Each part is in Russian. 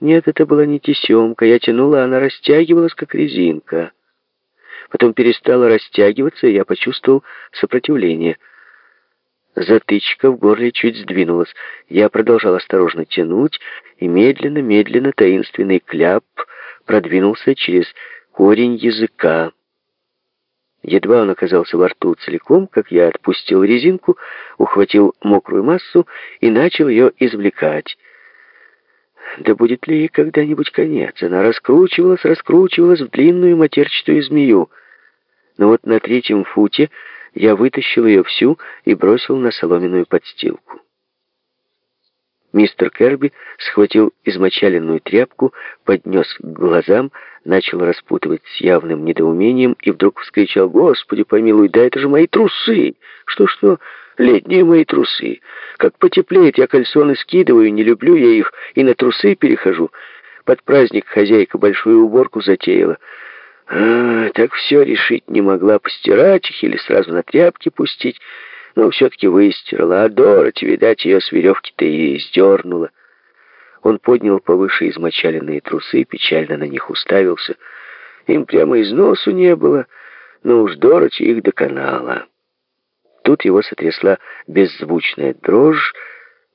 Нет, это была не тесемка. Я тянула, она растягивалась, как резинка. Потом перестала растягиваться, и я почувствовал сопротивление. Затычка в горле чуть сдвинулась. Я продолжал осторожно тянуть, и медленно-медленно таинственный кляп продвинулся через корень языка. Едва он оказался во рту целиком, как я отпустил резинку, ухватил мокрую массу и начал ее извлекать. Да будет ли ей когда-нибудь конец? Она раскручивалась, раскручивалась в длинную матерчатую змею. Но вот на третьем футе я вытащил ее всю и бросил на соломенную подстилку. Мистер Керби схватил измочаленную тряпку, поднес к глазам, начал распутывать с явным недоумением и вдруг вскричал «Господи, помилуй, да это же мои трусы! Что-что? Летние мои трусы! Как потеплеет, я кальсоны скидываю, не люблю я их, и на трусы перехожу. Под праздник хозяйка большую уборку затеяла. А, так все решить не могла, постирать их или сразу на тряпки пустить». Но все-таки выстирала, а Дороти, видать, ее с веревки-то и сдернула. Он поднял повыше измочаленные трусы, печально на них уставился. Им прямо из носу не было, но уж Дороти их доконала. Тут его сотрясла беззвучная дрожь,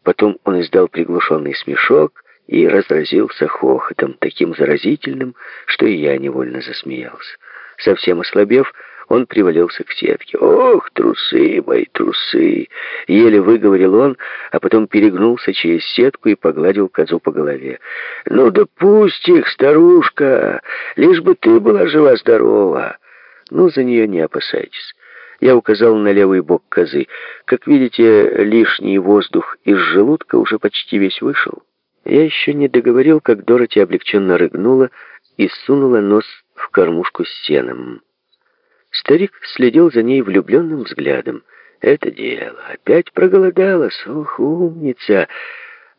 потом он издал приглушенный смешок и разразился хохотом, таким заразительным, что и я невольно засмеялся. Совсем ослабев, он привалился к сетке. «Ох, трусы мои, трусы!» Еле выговорил он, а потом перегнулся через сетку и погладил козу по голове. «Ну да пусть их, старушка! Лишь бы ты была жива-здорова!» «Ну, за нее не опасайтесь». Я указал на левый бок козы. Как видите, лишний воздух из желудка уже почти весь вышел. Я еще не договорил, как Дороти облегченно рыгнула и сунула нос в кормушку с сеном. Старик следил за ней влюбленным взглядом. «Это дело. Опять проголодалась. Ох, умница!»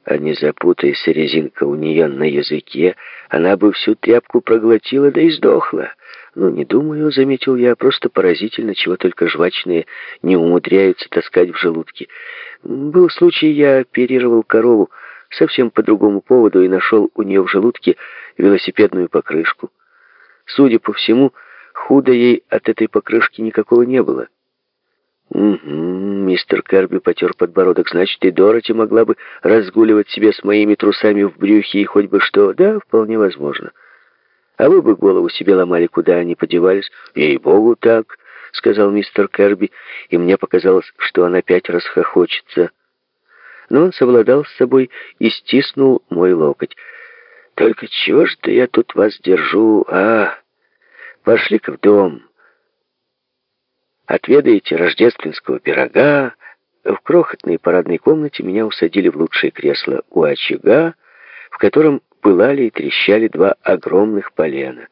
А не запутайся, резинка у нее на языке, она бы всю тряпку проглотила, да и сдохла. Ну, не думаю, заметил я, просто поразительно, чего только жвачные не умудряются таскать в желудке. Был случай, я оперировал корову совсем по другому поводу и нашел у нее в желудке велосипедную покрышку. Судя по всему, Худо ей от этой покрышки никакого не было. «Угу», — мистер Керби потер подбородок, «значит, и Дороти могла бы разгуливать себе с моими трусами в брюхе и хоть бы что. Да, вполне возможно. А вы бы голову себе ломали, куда они подевались. Ей-богу, так», — сказал мистер Керби, и мне показалось, что он опять расхохочется. Но он совладал с собой и стиснул мой локоть. «Только чего ж-то я тут вас держу, а?» Пошли-ка в дом. Отведаете рождественского пирога. В крохотной парадной комнате меня усадили в лучшее кресло у очага, в котором пылали и трещали два огромных полена.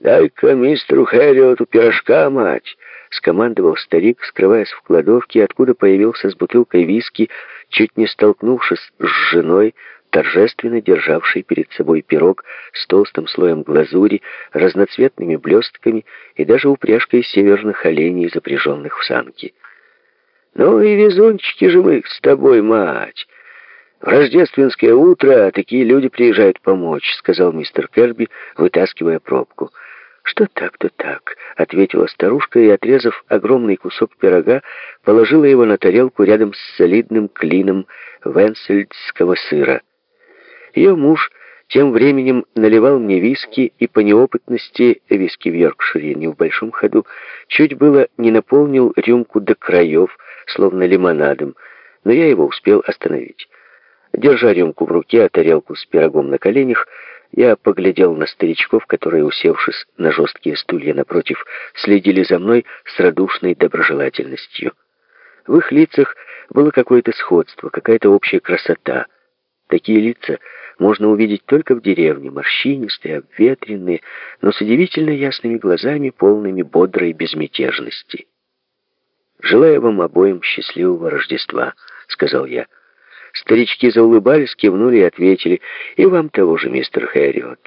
«Дай-ка мистеру Хэриоту пирожка, мать!» — скомандовал старик, скрываясь в кладовке, откуда появился с бутылкой виски, чуть не столкнувшись с женой, торжественно державший перед собой пирог с толстым слоем глазури, разноцветными блестками и даже упряжкой северных оленей, запряженных в санки. «Ну и везунчики же мы с тобой, мать! В рождественское утро такие люди приезжают помочь», — сказал мистер Керби, вытаскивая пробку. «Что так, то так», — ответила старушка и, отрезав огромный кусок пирога, положила его на тарелку рядом с солидным клином венсельдского сыра. Ее муж тем временем наливал мне виски, и по неопытности виски в Йоркшире, не в большом ходу, чуть было не наполнил рюмку до краев, словно лимонадом, но я его успел остановить. Держа рюмку в руке, а тарелку с пирогом на коленях, я поглядел на старичков, которые, усевшись на жесткие стулья напротив, следили за мной с радушной доброжелательностью. В их лицах было какое-то сходство, какая-то общая красота. Такие лица можно увидеть только в деревне, морщинистые, обветренные, но с удивительно ясными глазами, полными бодрой безмятежности. «Желаю вам обоим счастливого Рождества», — сказал я. Старички заулыбались, кивнули и ответили, «И вам того же, мистер Хэриот».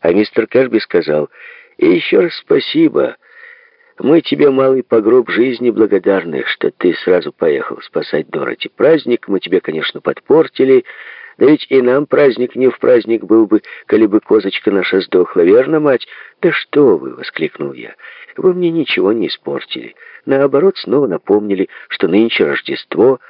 А мистер Кэшби сказал, «И еще раз спасибо. Мы тебе, малый погроб жизни, благодарны, что ты сразу поехал спасать Дороти. Праздник мы тебе, конечно, подпортили, Да ведь и нам праздник не в праздник был бы, коли бы козочка наша сдохла, верно, мать? Да что вы, — воскликнул я, — вы мне ничего не испортили. Наоборот, снова напомнили, что нынче Рождество.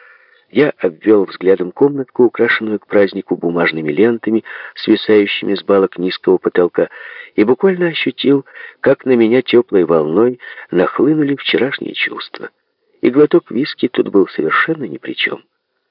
Я обвел взглядом комнатку, украшенную к празднику бумажными лентами, свисающими с балок низкого потолка, и буквально ощутил, как на меня теплой волной нахлынули вчерашние чувства. И глоток виски тут был совершенно ни при чем.